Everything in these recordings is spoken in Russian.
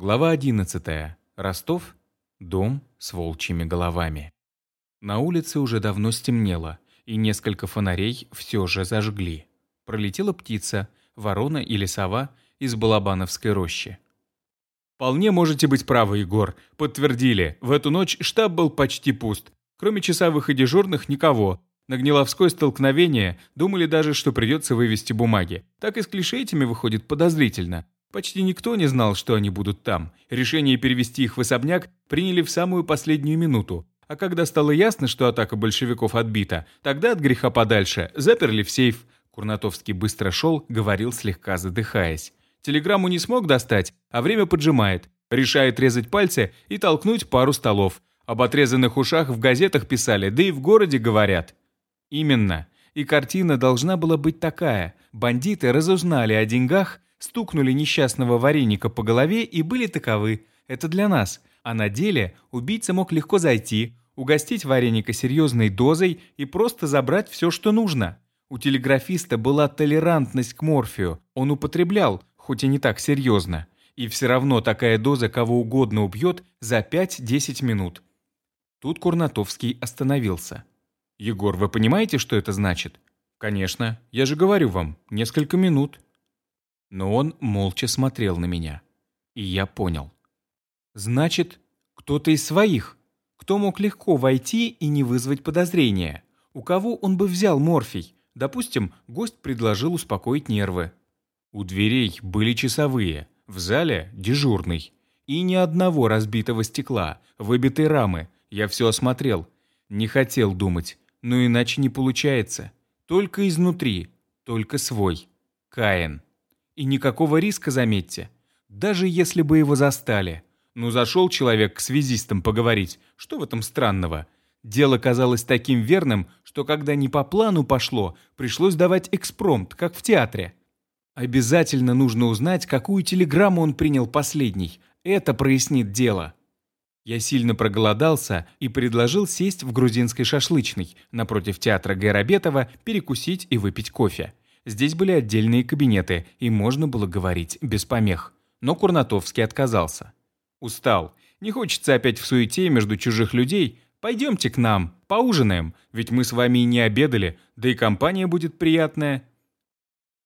Глава 11. Ростов. Дом с волчьими головами. На улице уже давно стемнело, и несколько фонарей все же зажгли. Пролетела птица, ворона или сова из Балабановской рощи. «Вполне можете быть правы, Егор. Подтвердили. В эту ночь штаб был почти пуст. Кроме часовых и дежурных никого. На Гниловской столкновение думали даже, что придется вывести бумаги. Так и с клише выходит подозрительно. Почти никто не знал, что они будут там. Решение перевести их в особняк приняли в самую последнюю минуту. А когда стало ясно, что атака большевиков отбита, тогда от греха подальше заперли в сейф. Курнатовский быстро шел, говорил слегка задыхаясь. Телеграмму не смог достать, а время поджимает. Решает резать пальцы и толкнуть пару столов. Об отрезанных ушах в газетах писали, да и в городе говорят. Именно. И картина должна была быть такая. Бандиты разузнали о деньгах, стукнули несчастного вареника по голове и были таковы. Это для нас. А на деле убийца мог легко зайти, угостить вареника серьезной дозой и просто забрать все, что нужно. У телеграфиста была толерантность к морфию. Он употреблял, хоть и не так серьезно. И все равно такая доза кого угодно убьет за 5-10 минут. Тут Курнатовский остановился. «Егор, вы понимаете, что это значит?» «Конечно. Я же говорю вам, несколько минут». Но он молча смотрел на меня. И я понял. «Значит, кто-то из своих. Кто мог легко войти и не вызвать подозрения? У кого он бы взял морфий? Допустим, гость предложил успокоить нервы. У дверей были часовые, в зале – дежурный. И ни одного разбитого стекла, выбитой рамы. Я все осмотрел. Не хотел думать но иначе не получается. Только изнутри, только свой. Каин. И никакого риска, заметьте. Даже если бы его застали. Ну, зашел человек к связистам поговорить. Что в этом странного? Дело казалось таким верным, что когда не по плану пошло, пришлось давать экспромт, как в театре. Обязательно нужно узнать, какую телеграмму он принял последний. Это прояснит дело. Я сильно проголодался и предложил сесть в грузинской шашлычной напротив театра Гайрабетова, перекусить и выпить кофе. Здесь были отдельные кабинеты, и можно было говорить без помех. Но Курнатовский отказался. «Устал. Не хочется опять в суете между чужих людей. Пойдемте к нам, поужинаем, ведь мы с вами и не обедали, да и компания будет приятная».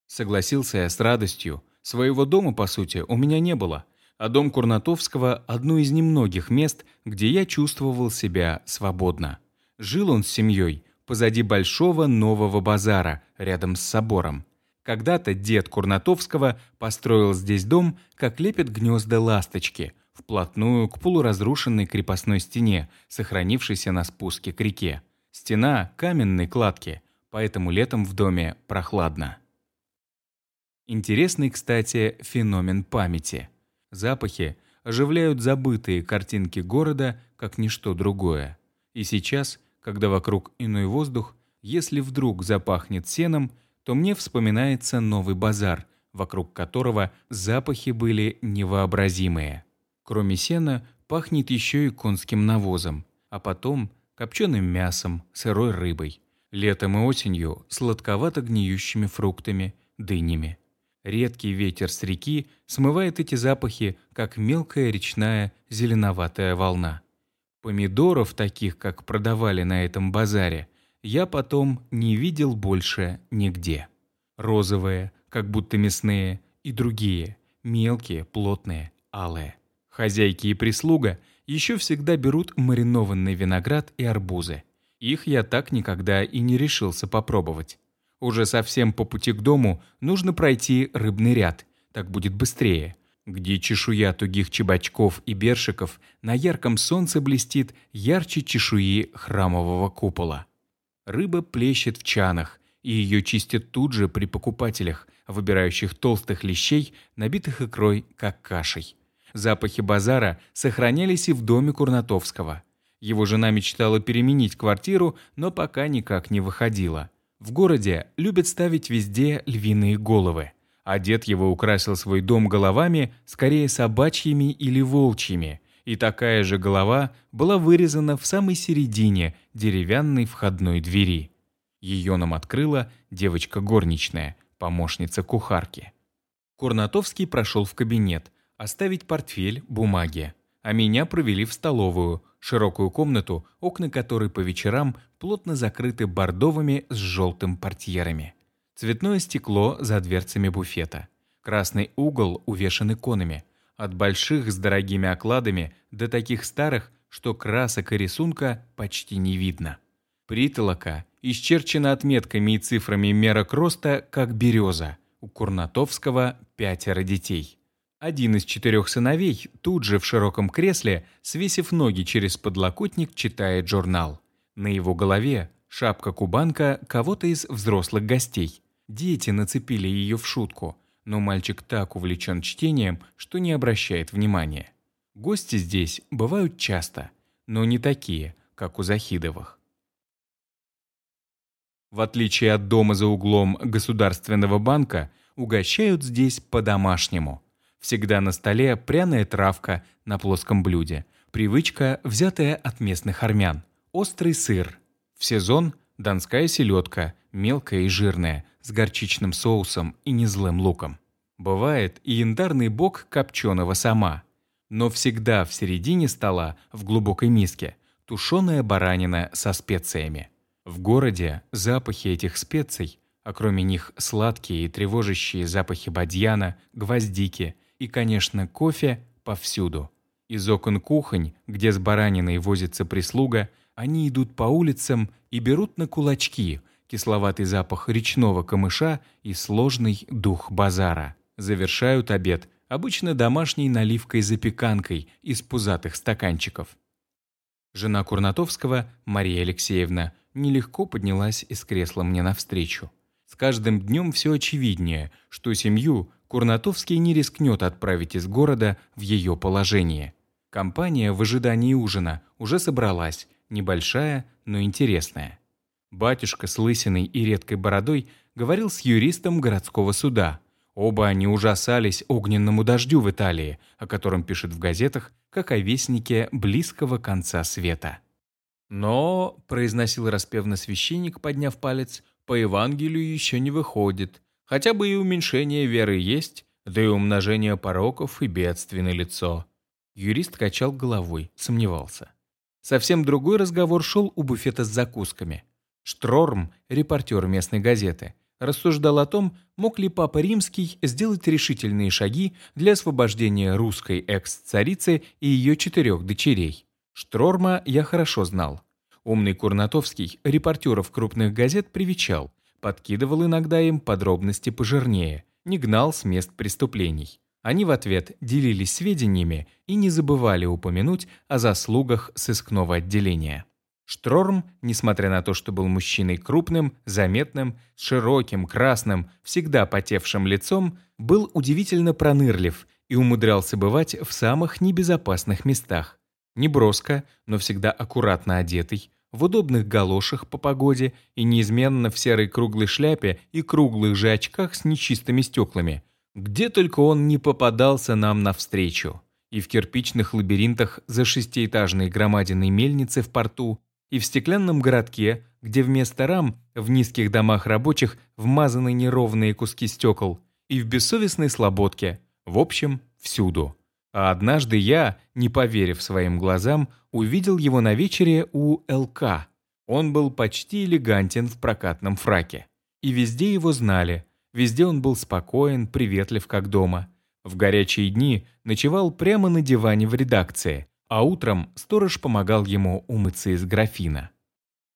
Согласился я с радостью. Своего дома, по сути, у меня не было а дом Курнатовского – одно из немногих мест, где я чувствовал себя свободно. Жил он с семьей позади большого нового базара, рядом с собором. Когда-то дед Курнатовского построил здесь дом, как лепят гнезда ласточки, вплотную к полуразрушенной крепостной стене, сохранившейся на спуске к реке. Стена каменной кладки, поэтому летом в доме прохладно. Интересный, кстати, феномен памяти. Запахи оживляют забытые картинки города, как ничто другое. И сейчас, когда вокруг иной воздух, если вдруг запахнет сеном, то мне вспоминается новый базар, вокруг которого запахи были невообразимые. Кроме сена, пахнет еще и конским навозом, а потом копченым мясом, сырой рыбой, летом и осенью сладковато гниющими фруктами, дынями. Редкий ветер с реки смывает эти запахи, как мелкая речная зеленоватая волна. Помидоров, таких, как продавали на этом базаре, я потом не видел больше нигде. Розовые, как будто мясные, и другие, мелкие, плотные, алые. Хозяйки и прислуга еще всегда берут маринованный виноград и арбузы. Их я так никогда и не решился попробовать. Уже совсем по пути к дому нужно пройти рыбный ряд, так будет быстрее, где чешуя тугих чебачков и бершиков на ярком солнце блестит ярче чешуи храмового купола. Рыба плещет в чанах, и ее чистят тут же при покупателях, выбирающих толстых лещей, набитых икрой, как кашей. Запахи базара сохранялись и в доме Курнатовского. Его жена мечтала переменить квартиру, но пока никак не выходила. В городе любят ставить везде львиные головы, а дед его украсил свой дом головами, скорее собачьими или волчьими, и такая же голова была вырезана в самой середине деревянной входной двери. Ее нам открыла девочка горничная, помощница кухарки. Курнатовский прошел в кабинет, оставить портфель, бумаги. А меня провели в столовую, широкую комнату, окна которой по вечерам плотно закрыты бордовыми с желтым портьерами. Цветное стекло за дверцами буфета. Красный угол увешан иконами. От больших с дорогими окладами до таких старых, что красок и рисунка почти не видно. Притолока исчерчена отметками и цифрами мерок роста, как береза. У Курнатовского пятеро детей. Один из четырех сыновей тут же в широком кресле, свесив ноги через подлокотник, читает журнал. На его голове шапка-кубанка кого-то из взрослых гостей. Дети нацепили ее в шутку, но мальчик так увлечен чтением, что не обращает внимания. Гости здесь бывают часто, но не такие, как у Захидовых. В отличие от дома за углом Государственного банка, угощают здесь по-домашнему. Всегда на столе пряная травка на плоском блюде. Привычка, взятая от местных армян. Острый сыр. В сезон – донская селедка, мелкая и жирная, с горчичным соусом и незлым луком. Бывает и янтарный бок копченого сама. Но всегда в середине стола, в глубокой миске, тушеная баранина со специями. В городе запахи этих специй, а кроме них сладкие и тревожащие запахи бадьяна, гвоздики и, конечно, кофе, повсюду. Из окон кухонь, где с бараниной возится прислуга, они идут по улицам и берут на кулачки кисловатый запах речного камыша и сложный дух базара. Завершают обед обычно домашней наливкой-запеканкой из пузатых стаканчиков. Жена Курнатовского, Мария Алексеевна, нелегко поднялась из кресла мне навстречу. С каждым днем все очевиднее, что семью Курнатовский не рискнет отправить из города в ее положение. Компания в ожидании ужина уже собралась, небольшая, но интересная. Батюшка с лысиной и редкой бородой говорил с юристом городского суда. Оба они ужасались огненному дождю в Италии, о котором пишет в газетах, как о вестнике близкого конца света. Но, произносил распевно священник, подняв палец, по Евангелию еще не выходит. Хотя бы и уменьшение веры есть, да и умножение пороков и бедствий на лицо. Юрист качал головой, сомневался. Совсем другой разговор шел у буфета с закусками. Штрорм, репортер местной газеты, рассуждал о том, мог ли Папа Римский сделать решительные шаги для освобождения русской экс-царицы и ее четырех дочерей. Штрорма я хорошо знал. Умный Курнатовский репортеров крупных газет привечал, подкидывал иногда им подробности пожирнее, не гнал с мест преступлений. Они в ответ делились сведениями и не забывали упомянуть о заслугах сыскного отделения. Штрорм, несмотря на то, что был мужчиной крупным, заметным, широким, красным, всегда потевшим лицом, был удивительно пронырлив и умудрялся бывать в самых небезопасных местах. Неброско, но всегда аккуратно одетый, в удобных галошах по погоде и неизменно в серой круглой шляпе и круглых же очках с нечистыми стеклами. Где только он не попадался нам навстречу. И в кирпичных лабиринтах за шестиэтажной громадиной мельницы в порту, и в стеклянном городке, где вместо рам в низких домах рабочих вмазаны неровные куски стекол, и в бессовестной слободке, в общем, всюду. А однажды я, не поверив своим глазам, увидел его на вечере у ЛК. Он был почти элегантен в прокатном фраке. И везде его знали. Везде он был спокоен, приветлив, как дома. В горячие дни ночевал прямо на диване в редакции, а утром сторож помогал ему умыться из графина.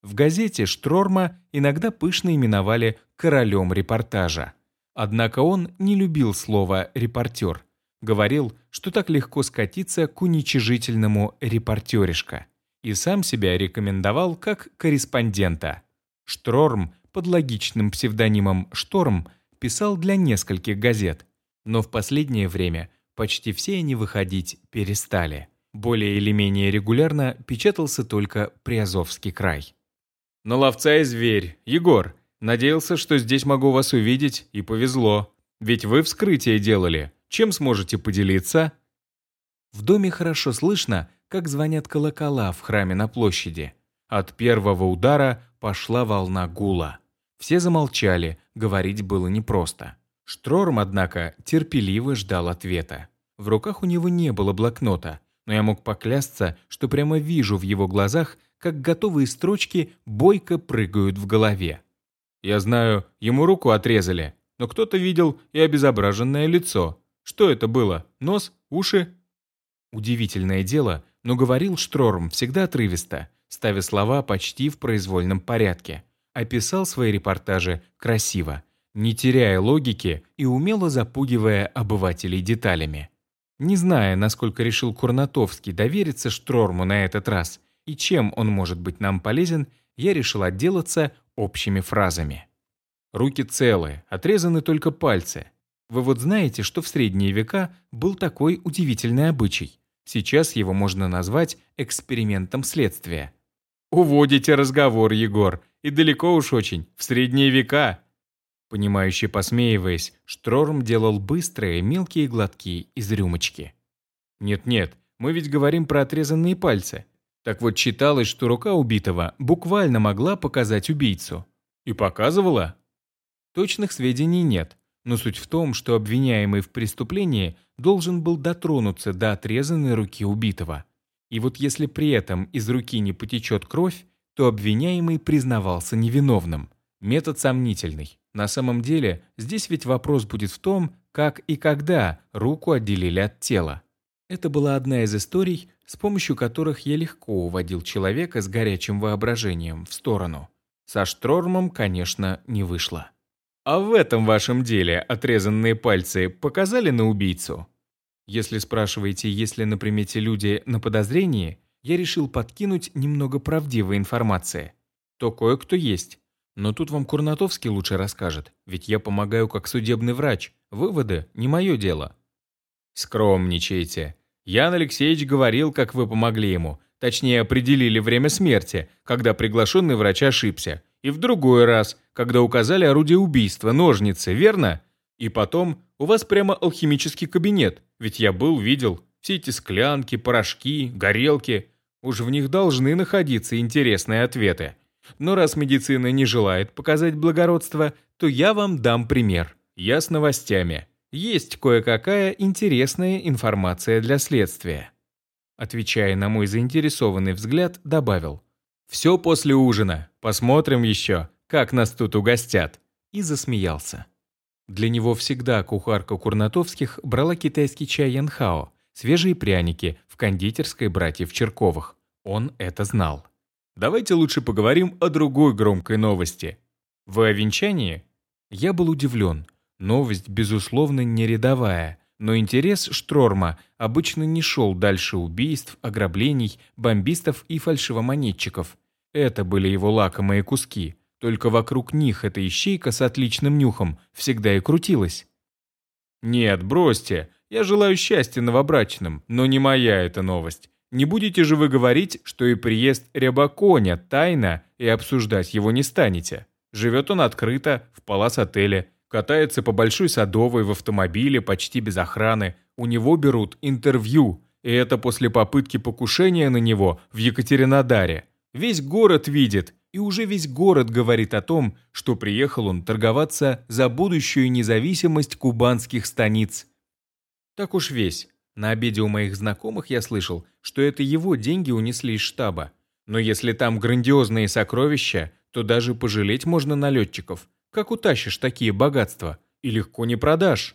В газете Штрорма иногда пышно именовали «королем репортажа». Однако он не любил слово «репортер», Говорил, что так легко скатиться к уничижительному репортеришка. И сам себя рекомендовал как корреспондента. Штрорм под логичным псевдонимом «Шторм» писал для нескольких газет. Но в последнее время почти все они выходить перестали. Более или менее регулярно печатался только Приазовский край. «На ловца и зверь. Егор, надеялся, что здесь могу вас увидеть, и повезло. Ведь вы вскрытие делали. Чем сможете поделиться?» В доме хорошо слышно, как звонят колокола в храме на площади. От первого удара пошла волна гула. Все замолчали, говорить было непросто. Штрорм, однако, терпеливо ждал ответа. В руках у него не было блокнота, но я мог поклясться, что прямо вижу в его глазах, как готовые строчки бойко прыгают в голове. Я знаю, ему руку отрезали, но кто-то видел и обезображенное лицо. Что это было? Нос? Уши? Удивительное дело, но говорил Штрорм всегда отрывисто, ставя слова почти в произвольном порядке. Описал свои репортажи красиво, не теряя логики и умело запугивая обывателей деталями. Не зная, насколько решил Курнатовский довериться Штрорму на этот раз и чем он может быть нам полезен, я решил отделаться общими фразами. Руки целые, отрезаны только пальцы. Вы вот знаете, что в средние века был такой удивительный обычай. Сейчас его можно назвать экспериментом следствия. «Уводите разговор, Егор, и далеко уж очень, в средние века!» Понимающе посмеиваясь, Штрорм делал быстрые мелкие глотки из рюмочки. «Нет-нет, мы ведь говорим про отрезанные пальцы. Так вот считалось, что рука убитого буквально могла показать убийцу. И показывала? Точных сведений нет, но суть в том, что обвиняемый в преступлении должен был дотронуться до отрезанной руки убитого. И вот если при этом из руки не потечет кровь, то обвиняемый признавался невиновным. Метод сомнительный. На самом деле, здесь ведь вопрос будет в том, как и когда руку отделили от тела. Это была одна из историй, с помощью которых я легко уводил человека с горячим воображением в сторону. Со Штормом, конечно, не вышло. «А в этом вашем деле отрезанные пальцы показали на убийцу?» Если спрашиваете, есть ли на примете люди на подозрении, я решил подкинуть немного правдивой информации. То кое-кто есть. Но тут вам Курнатовский лучше расскажет, ведь я помогаю как судебный врач. Выводы – не мое дело. Скромничайте. Ян Алексеевич говорил, как вы помогли ему. Точнее, определили время смерти, когда приглашенный врач ошибся. И в другой раз, когда указали орудие убийства, ножницы, верно? И потом, у вас прямо алхимический кабинет. Ведь я был, видел. Все эти склянки, порошки, горелки. Уж в них должны находиться интересные ответы. Но раз медицина не желает показать благородство, то я вам дам пример. Я с новостями. Есть кое-какая интересная информация для следствия. Отвечая на мой заинтересованный взгляд, добавил. «Все после ужина. Посмотрим еще, как нас тут угостят». И засмеялся. Для него всегда кухарка Курнатовских брала китайский чай янхао, свежие пряники в кондитерской братьев Черковых. Он это знал. Давайте лучше поговорим о другой громкой новости. О венчании? Я был удивлен. Новость, безусловно, не рядовая, но интерес Штрорма обычно не шел дальше убийств, ограблений, бомбистов и фальшивомонетчиков. Это были его лакомые куски. Только вокруг них эта ищейка с отличным нюхом всегда и крутилась. «Нет, бросьте. Я желаю счастья новобрачным, но не моя эта новость. Не будете же вы говорить, что и приезд Рябаконя тайна, и обсуждать его не станете. Живет он открыто, в палас-отеле, катается по Большой Садовой в автомобиле почти без охраны, у него берут интервью, и это после попытки покушения на него в Екатеринодаре. Весь город видит, и уже весь город говорит о том, что приехал он торговаться за будущую независимость кубанских станиц. Так уж весь. На обеде у моих знакомых я слышал, что это его деньги унесли из штаба. Но если там грандиозные сокровища, то даже пожалеть можно налетчиков. Как утащишь такие богатства? И легко не продашь.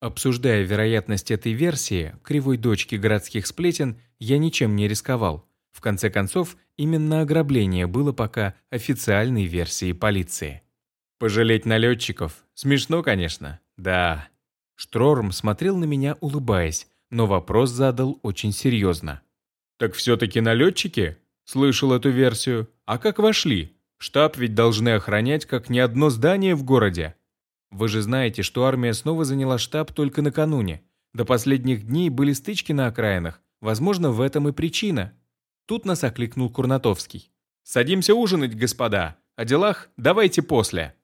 Обсуждая вероятность этой версии, кривой дочки городских сплетен, я ничем не рисковал. В конце концов, именно ограбление было пока официальной версией полиции. Пожалеть налетчиков? Смешно, конечно. Да. Штрорм смотрел на меня, улыбаясь, но вопрос задал очень серьезно. «Так все-таки налетчики?» Слышал эту версию. «А как вошли? Штаб ведь должны охранять как ни одно здание в городе. Вы же знаете, что армия снова заняла штаб только накануне. До последних дней были стычки на окраинах. Возможно, в этом и причина». Тут нас окликнул Курнатовский. «Садимся ужинать, господа. О делах давайте после».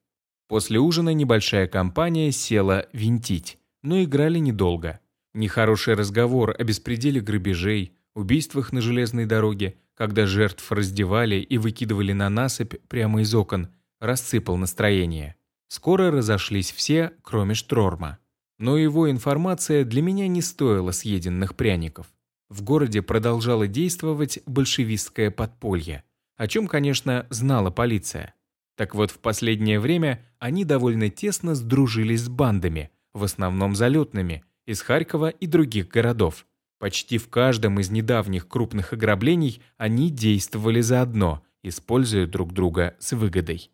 После ужина небольшая компания села винтить, но играли недолго. Нехороший разговор о беспределе грабежей, убийствах на железной дороге, когда жертв раздевали и выкидывали на насыпь прямо из окон, рассыпал настроение. Скоро разошлись все, кроме Штрорма. Но его информация для меня не стоила съеденных пряников. В городе продолжало действовать большевистское подполье, о чем, конечно, знала полиция. Так вот, в последнее время они довольно тесно сдружились с бандами, в основном залетными, из Харькова и других городов. Почти в каждом из недавних крупных ограблений они действовали заодно, используя друг друга с выгодой.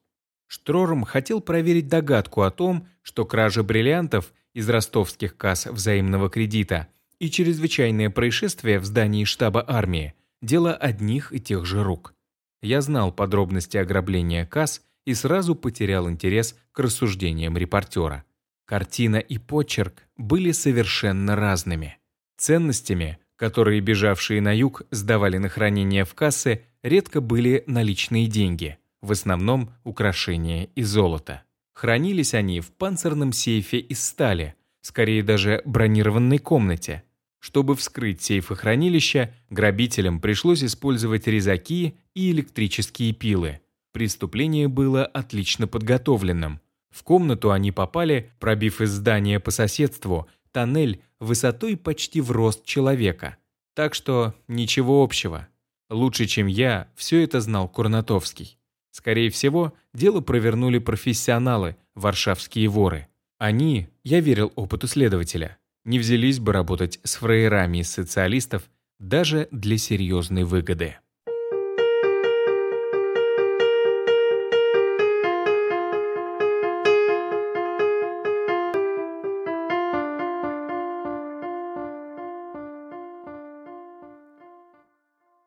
Штрорм хотел проверить догадку о том, что кража бриллиантов из ростовских касс взаимного кредита и чрезвычайное происшествие в здании штаба армии – дело одних и тех же рук. Я знал подробности ограбления касс и сразу потерял интерес к рассуждениям репортера. Картина и почерк были совершенно разными. Ценностями, которые бежавшие на юг сдавали на хранение в кассы, редко были наличные деньги – в основном украшения и золото. Хранились они в панцирном сейфе из стали, скорее даже бронированной комнате. Чтобы вскрыть сейфы хранилища, грабителям пришлось использовать резаки и электрические пилы. Преступление было отлично подготовленным. В комнату они попали, пробив из здания по соседству тоннель высотой почти в рост человека. Так что ничего общего. Лучше, чем я, все это знал Курнатовский. Скорее всего, дело провернули профессионалы, варшавские воры. Они, я верил опыту следователя, не взялись бы работать с фраерами из социалистов даже для серьезной выгоды.